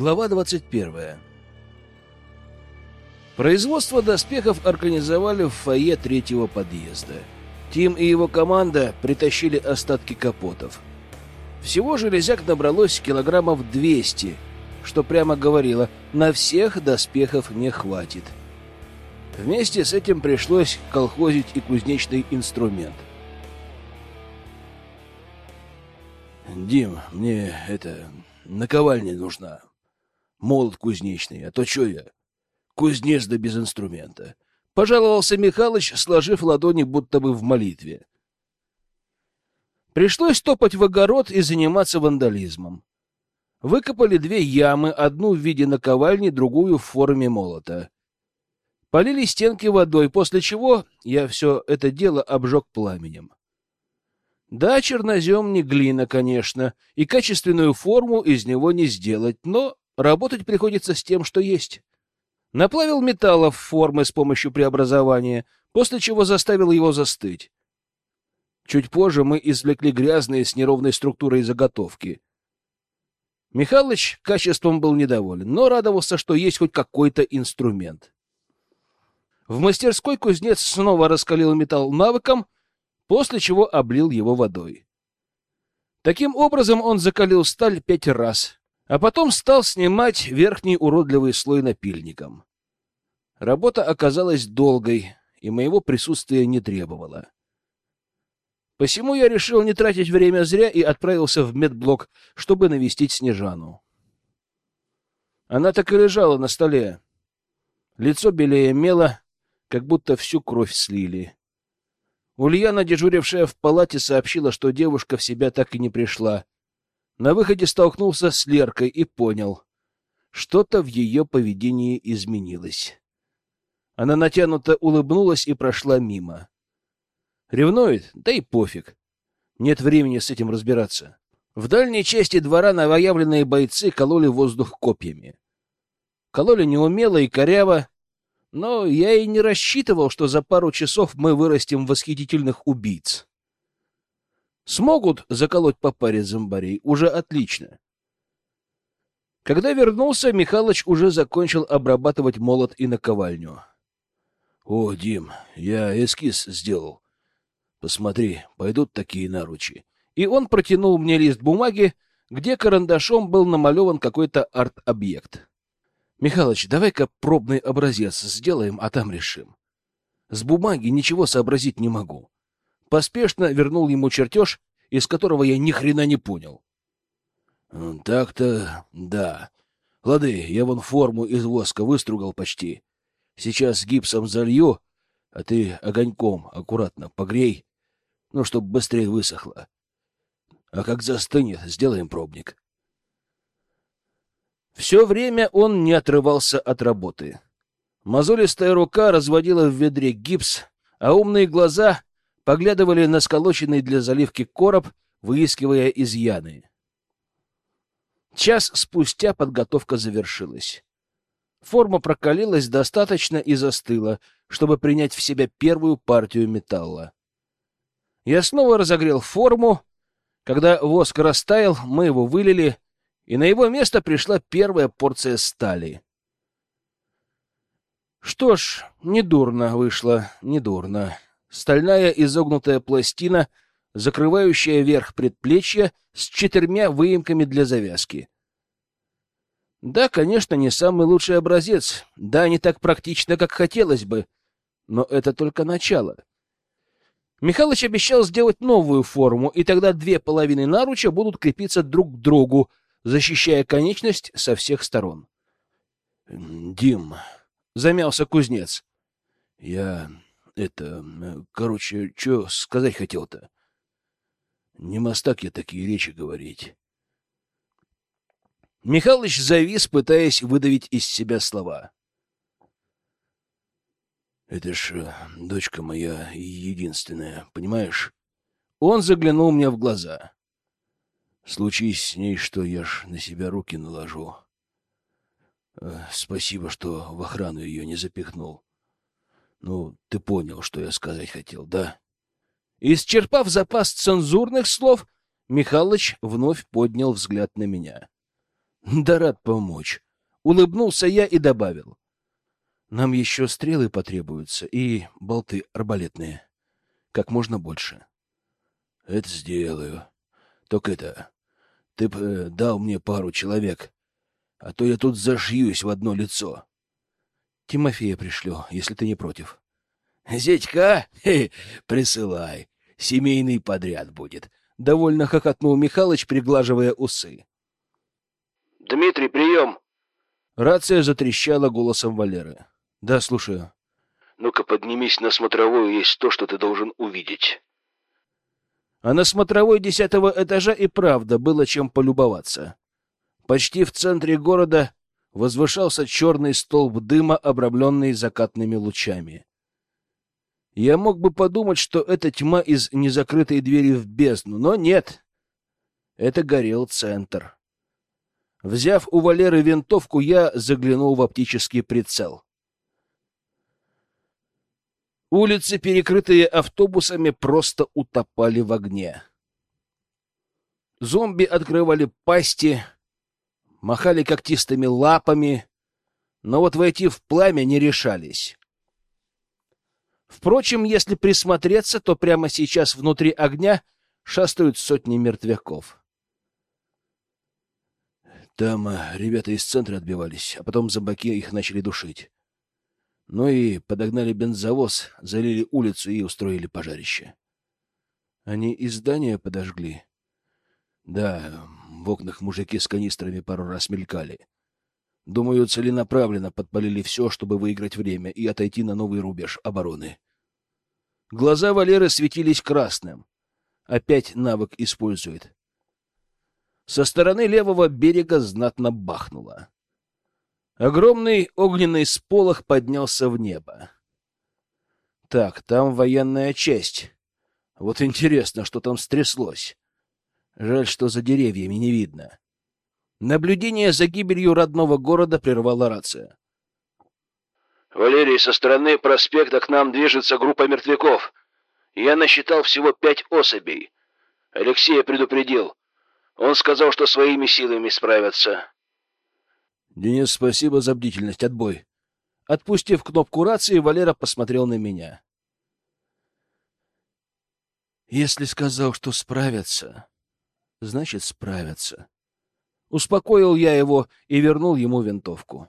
Глава 21. Производство доспехов организовали в фойе третьего подъезда. Тим и его команда притащили остатки капотов. Всего железяк набралось килограммов 200, что прямо говорило, на всех доспехов не хватит. Вместе с этим пришлось колхозить и кузнечный инструмент. «Дим, мне это... наковальня нужна», молот кузнечный, а то что я? Кузнец да без инструмента. Пожаловался Михалыч, сложив ладони будто бы в молитве. Пришлось топать в огород и заниматься вандализмом. Выкопали две ямы, одну в виде наковальни, другую в форме молота. Полили стенки водой, после чего я все это дело обжег пламенем. Да, чернозем не глина, конечно, и качественную форму из него не сделать, но Работать приходится с тем, что есть. Наплавил металлов формы с помощью преобразования, после чего заставил его застыть. Чуть позже мы извлекли грязные с неровной структурой заготовки. Михалыч качеством был недоволен, но радовался, что есть хоть какой-то инструмент. В мастерской кузнец снова раскалил металл навыком, после чего облил его водой. Таким образом он закалил сталь пять раз, а потом стал снимать верхний уродливый слой напильником. Работа оказалась долгой, и моего присутствия не требовала. Посему я решил не тратить время зря и отправился в медблок, чтобы навестить Снежану. Она так и лежала на столе. Лицо белее мело, как будто всю кровь слили. Ульяна, дежурившая в палате, сообщила, что девушка в себя так и не пришла — на выходе столкнулся с Леркой и понял, что-то в ее поведении изменилось. Она натянуто улыбнулась и прошла мимо. Ревнует? Да и пофиг. Нет времени с этим разбираться. В дальней части двора новоявленные бойцы кололи воздух копьями. Кололи неумело и коряво, но я и не рассчитывал, что за пару часов мы вырастим восхитительных убийц. Смогут заколоть по паре зомбарей, уже отлично. Когда вернулся, Михалыч уже закончил обрабатывать молот и наковальню. — О, Дим, я эскиз сделал. Посмотри, пойдут такие наручи. И он протянул мне лист бумаги, где карандашом был намалеван какой-то арт-объект. — Михалыч, давай-ка пробный образец сделаем, а там решим. С бумаги ничего сообразить не могу поспешно вернул ему чертеж, из которого я ни хрена не понял. — Так-то да. Лады, я вон форму из воска выстругал почти. Сейчас гипсом залью, а ты огоньком аккуратно погрей, ну, чтобы быстрее высохло. А как застынет, сделаем пробник. Все время он не отрывался от работы. Мозолистая рука разводила в ведре гипс, а умные глаза поглядывали на сколоченный для заливки короб, выискивая изъяны. Час спустя подготовка завершилась. Форма прокалилась достаточно и застыла, чтобы принять в себя первую партию металла. Я снова разогрел форму. Когда воск растаял, мы его вылили, и на его место пришла первая порция стали. Что ж, недурно вышло, недурно стальная изогнутая пластина, закрывающая верх предплечья с четырьмя выемками для завязки. Да, конечно, не самый лучший образец, да, не так практично, как хотелось бы, но это только начало. Михалыч обещал сделать новую форму, и тогда две половины наруча будут крепиться друг к другу, защищая конечность со всех сторон. — Дим, — замялся кузнец, — я это, короче, что сказать хотел-то? Не мастак я такие речи говорить. Михалыч завис, пытаясь выдавить из себя слова. Это ж э, дочка моя единственная, понимаешь? Он заглянул мне в глаза. Случись с ней, что я ж на себя руки наложу. Э, спасибо, что в охрану ее не запихнул. Ну, ты понял, что я сказать хотел, да? Исчерпав запас цензурных слов, Михалыч вновь поднял взгляд на меня. Да рад помочь. Улыбнулся я и добавил. Нам еще стрелы потребуются и болты арбалетные. Как можно больше. Это сделаю. Только это... Ты б э, дал мне пару человек, а то я тут зашьюсь в одно лицо. Тимофея пришлю, если ты не против. Зятька? Хе, присылай. Семейный подряд будет. Довольно хохотнул Михалыч, приглаживая усы. Дмитрий, прием! Рация затрещала голосом Валеры. Да, слушаю. Ну-ка, поднимись на смотровую, есть то, что ты должен увидеть. А на смотровой десятого этажа и правда было чем полюбоваться. Почти в центре города возвышался черный столб дыма, обрамленный закатными лучами. Я мог бы подумать, что это тьма из незакрытой двери в бездну, но нет. Это горел центр. Взяв у Валеры винтовку, я заглянул в оптический прицел. Улицы, перекрытые автобусами, просто утопали в огне. Зомби открывали пасти, махали когтистыми лапами, но вот войти в пламя не решались. Впрочем, если присмотреться, то прямо сейчас внутри огня шастают сотни мертвяков. Там э, ребята из центра отбивались, а потом зомбаки их начали душить. Ну и подогнали бензовоз, залили улицу и устроили пожарище. Они и здание подожгли. Да, в окнах мужики с канистрами пару раз мелькали. Думаю, целенаправленно подпалили все, чтобы выиграть время и отойти на новый рубеж обороны. Глаза Валеры светились красным. Опять навык использует. Со стороны левого берега знатно бахнуло. Огромный огненный сполох поднялся в небо. Так, там военная часть. Вот интересно, что там стряслось. Жаль, что за деревьями не видно. Наблюдение за гибелью родного города прервала рация. «Валерий, со стороны проспекта к нам движется группа мертвяков. Я насчитал всего пять особей. Алексея предупредил. Он сказал, что своими силами справятся. Денис, спасибо за бдительность. Отбой. Отпустив кнопку рации, Валера посмотрел на меня. Если сказал, что справятся, значит, справятся. Успокоил я его и вернул ему винтовку.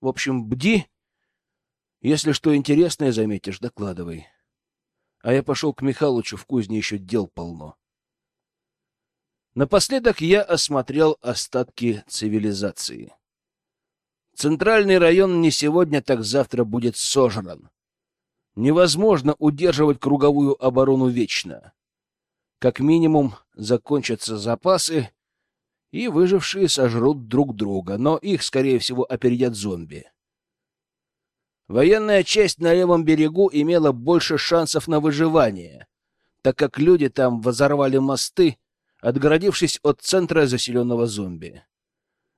В общем, бди. Если что интересное заметишь, докладывай. А я пошел к Михалычу, в кузне еще дел полно. Напоследок я осмотрел остатки цивилизации. Центральный район не сегодня, так завтра будет сожран. Невозможно удерживать круговую оборону вечно. Как минимум закончатся запасы, и выжившие сожрут друг друга, но их, скорее всего, опередят зомби. Военная часть на левом берегу имела больше шансов на выживание, так как люди там взорвали мосты, отгородившись от центра заселенного зомби.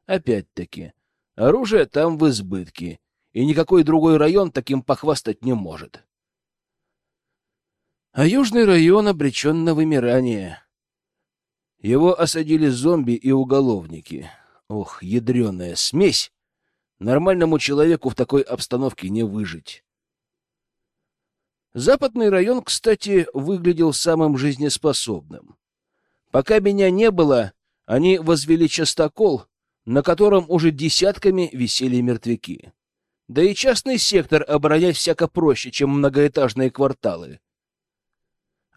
Опять-таки, Оружие там в избытке, и никакой другой район таким похвастать не может. А южный район обречен на вымирание. Его осадили зомби и уголовники. Ох, ядреная смесь! Нормальному человеку в такой обстановке не выжить. Западный район, кстати, выглядел самым жизнеспособным. Пока меня не было, они возвели частокол, на котором уже десятками висели мертвяки. Да и частный сектор оборонять всяко проще, чем многоэтажные кварталы.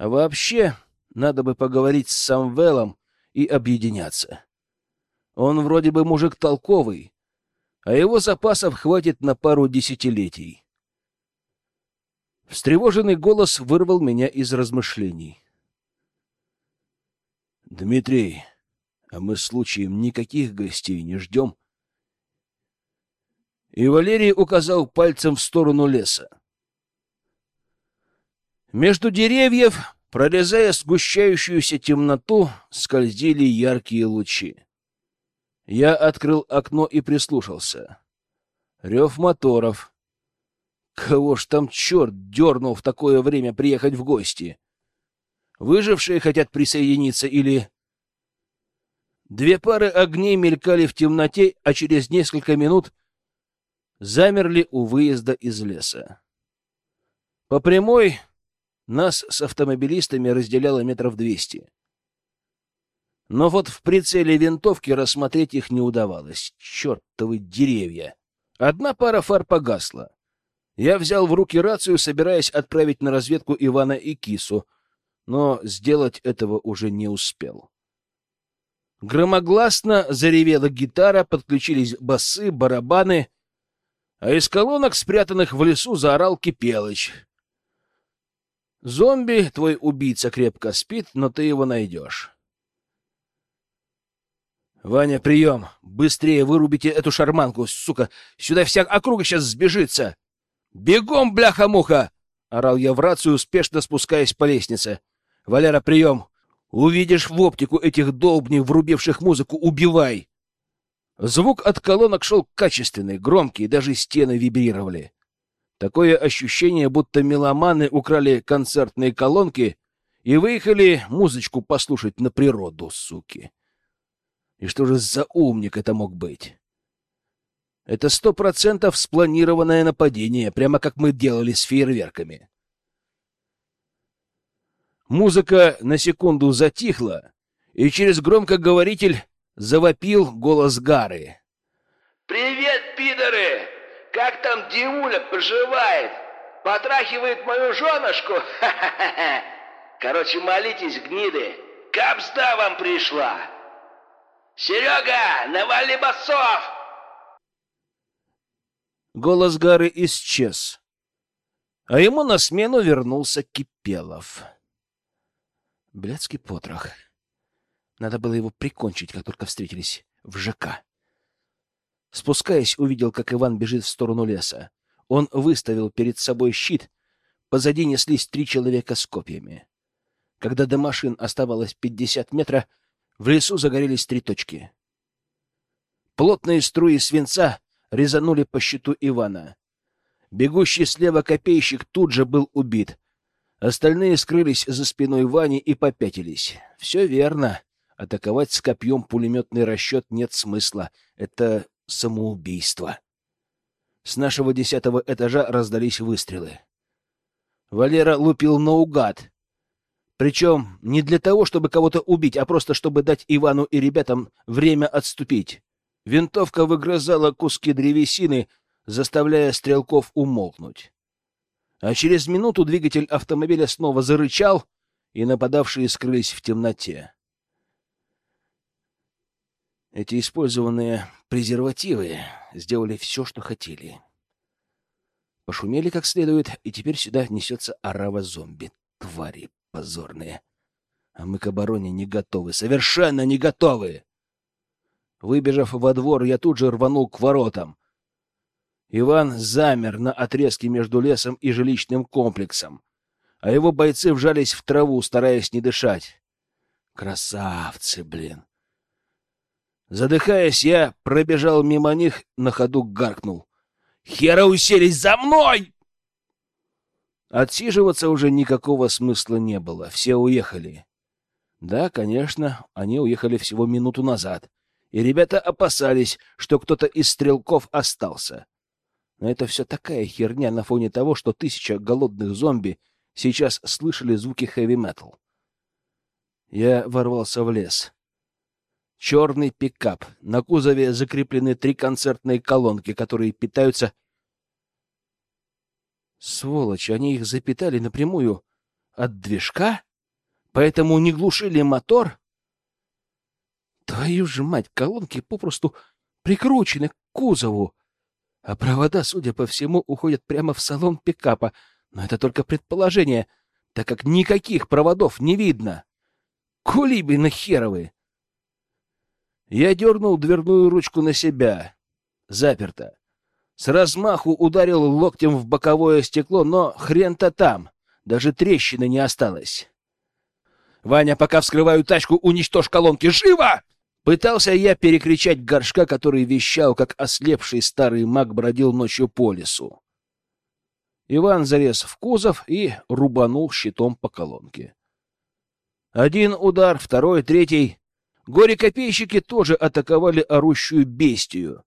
А вообще, надо бы поговорить с Самвелом и объединяться. Он вроде бы мужик толковый, а его запасов хватит на пару десятилетий. Встревоженный голос вырвал меня из размышлений. «Дмитрий, а мы случаем никаких гостей не ждем. И Валерий указал пальцем в сторону леса. Между деревьев, прорезая сгущающуюся темноту, скользили яркие лучи. Я открыл окно и прислушался. Рев моторов. Кого ж там черт дернул в такое время приехать в гости? Выжившие хотят присоединиться или Две пары огней мелькали в темноте, а через несколько минут замерли у выезда из леса. По прямой нас с автомобилистами разделяло метров двести. Но вот в прицеле винтовки рассмотреть их не удавалось. Чертовы деревья! Одна пара фар погасла. Я взял в руки рацию, собираясь отправить на разведку Ивана и Кису, но сделать этого уже не успел. Громогласно заревела гитара, подключились басы, барабаны, а из колонок, спрятанных в лесу, заорал Кипелыч. «Зомби, твой убийца крепко спит, но ты его найдешь». «Ваня, прием! Быстрее вырубите эту шарманку, сука! Сюда вся округа сейчас сбежится!» «Бегом, бляха-муха!» — орал я в рацию, успешно спускаясь по лестнице. «Валера, прием! Увидишь в оптику этих долбней, врубивших музыку, убивай! Звук от колонок шел качественный, громкий, даже стены вибрировали. Такое ощущение, будто меломаны украли концертные колонки и выехали музычку послушать на природу, суки. И что же за умник это мог быть? Это сто процентов спланированное нападение, прямо как мы делали с фейерверками. Музыка на секунду затихла, и через громкоговоритель завопил голос Гары. «Привет, пидоры! Как там Димуля поживает? Потрахивает мою женушку? Ха-ха-ха! Короче, молитесь, гниды! Капсда вам пришла! Серега, навали басов!» Голос Гары исчез, а ему на смену вернулся Кипелов. Блядский потрох. Надо было его прикончить, как только встретились в ЖК. Спускаясь, увидел, как Иван бежит в сторону леса. Он выставил перед собой щит. Позади неслись три человека с копьями. Когда до машин оставалось пятьдесят метров, в лесу загорелись три точки. Плотные струи свинца резанули по щиту Ивана. Бегущий слева копейщик тут же был убит. Остальные скрылись за спиной Вани и попятились. Все верно. Атаковать с копьем пулеметный расчет нет смысла. Это самоубийство. С нашего десятого этажа раздались выстрелы. Валера лупил наугад. Причем не для того, чтобы кого-то убить, а просто чтобы дать Ивану и ребятам время отступить. Винтовка выгрызала куски древесины, заставляя стрелков умолкнуть а через минуту двигатель автомобиля снова зарычал, и нападавшие скрылись в темноте. Эти использованные презервативы сделали все, что хотели. Пошумели как следует, и теперь сюда несется орава зомби. Твари позорные. А мы к обороне не готовы, совершенно не готовы. Выбежав во двор, я тут же рванул к воротам. Иван замер на отрезке между лесом и жилищным комплексом, а его бойцы вжались в траву, стараясь не дышать. Красавцы, блин! Задыхаясь, я пробежал мимо них, на ходу гаркнул. «Хера уселись за мной!» Отсиживаться уже никакого смысла не было, все уехали. Да, конечно, они уехали всего минуту назад, и ребята опасались, что кто-то из стрелков остался. Но это все такая херня на фоне того, что тысяча голодных зомби сейчас слышали звуки хэви-метал. Я ворвался в лес. Черный пикап. На кузове закреплены три концертные колонки, которые питаются... Сволочь, они их запитали напрямую от движка? Поэтому не глушили мотор? Твою же мать, колонки попросту прикручены к кузову а провода, судя по всему, уходят прямо в салон пикапа. Но это только предположение, так как никаких проводов не видно. Кулибины херовы! Я дернул дверную ручку на себя. Заперто. С размаху ударил локтем в боковое стекло, но хрен-то там. Даже трещины не осталось. «Ваня, пока вскрываю тачку, уничтожь колонки! Живо!» Пытался я перекричать горшка, который вещал, как ослепший старый маг бродил ночью по лесу. Иван залез в кузов и рубанул щитом по колонке. Один удар, второй, третий. Горе-копейщики тоже атаковали орущую бестию,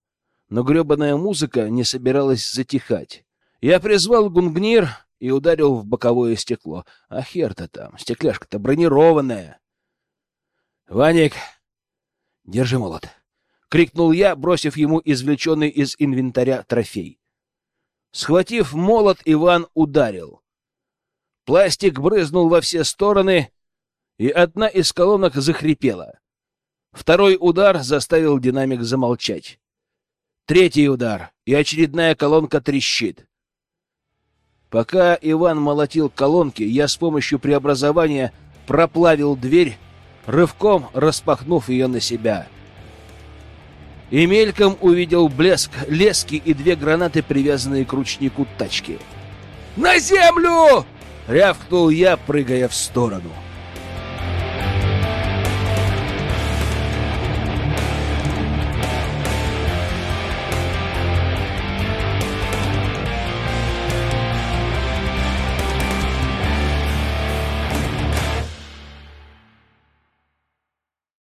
но гребаная музыка не собиралась затихать. Я призвал гунгнир и ударил в боковое стекло. А хер-то там, стекляшка-то бронированная. — Ваник, держи молот! — крикнул я, бросив ему извлеченный из инвентаря трофей. Схватив молот, Иван ударил. Пластик брызнул во все стороны, и одна из колонок захрипела. Второй удар заставил динамик замолчать. Третий удар, и очередная колонка трещит. Пока Иван молотил колонки, я с помощью преобразования проплавил дверь, рывком распахнув ее на себя. И мельком увидел блеск лески и две гранаты, привязанные к ручнику тачки. «На землю!» — рявкнул я, прыгая в сторону.